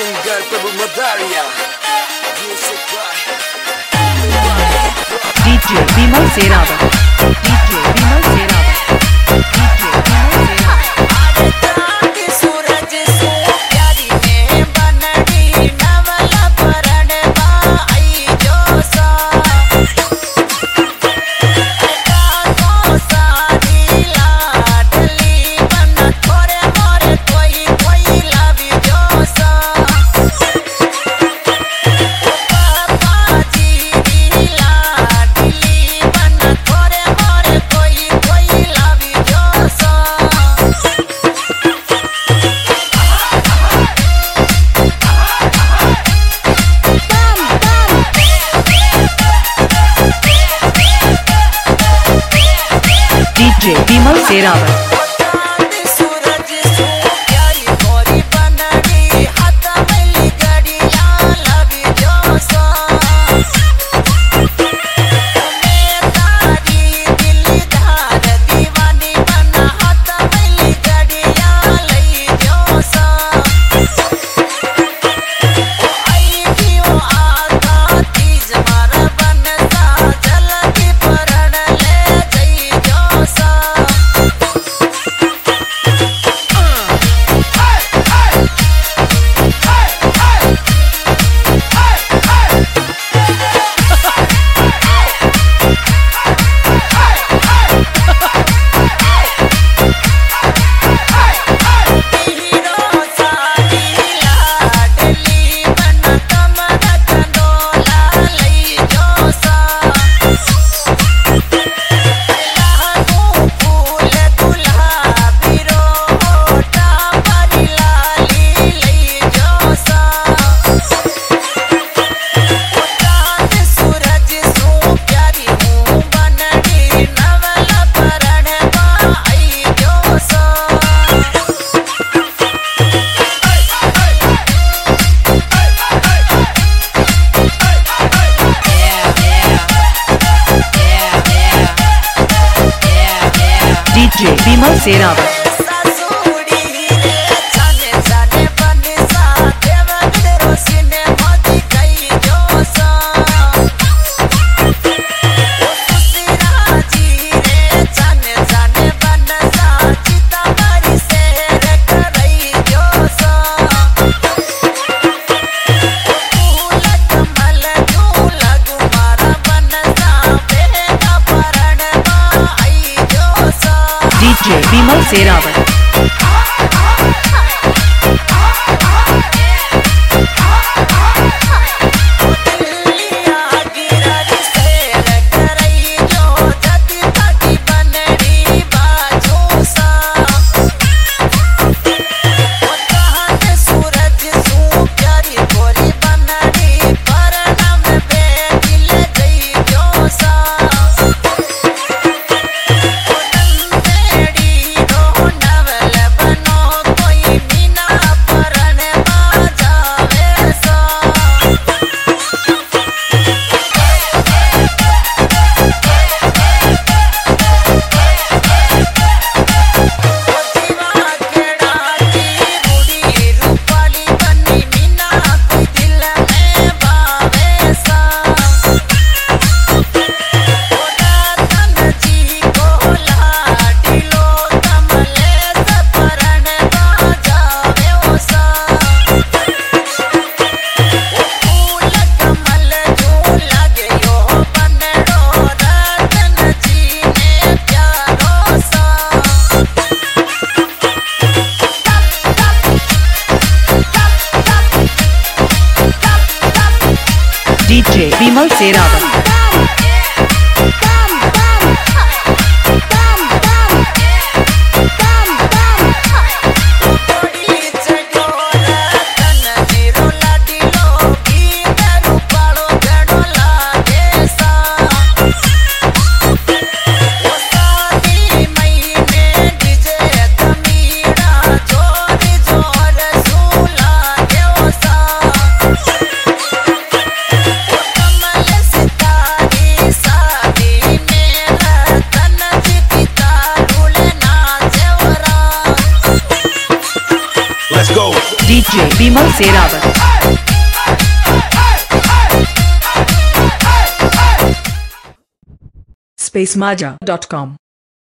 Singer Prabhu Madaria music by DJ Vimal Sehrawat Seyran Hanım. DJ Bimal Serap J Vimal Sehrawat നമ്മൾ ചേരാതെ DJ Bimal Serawat. spacemaja.com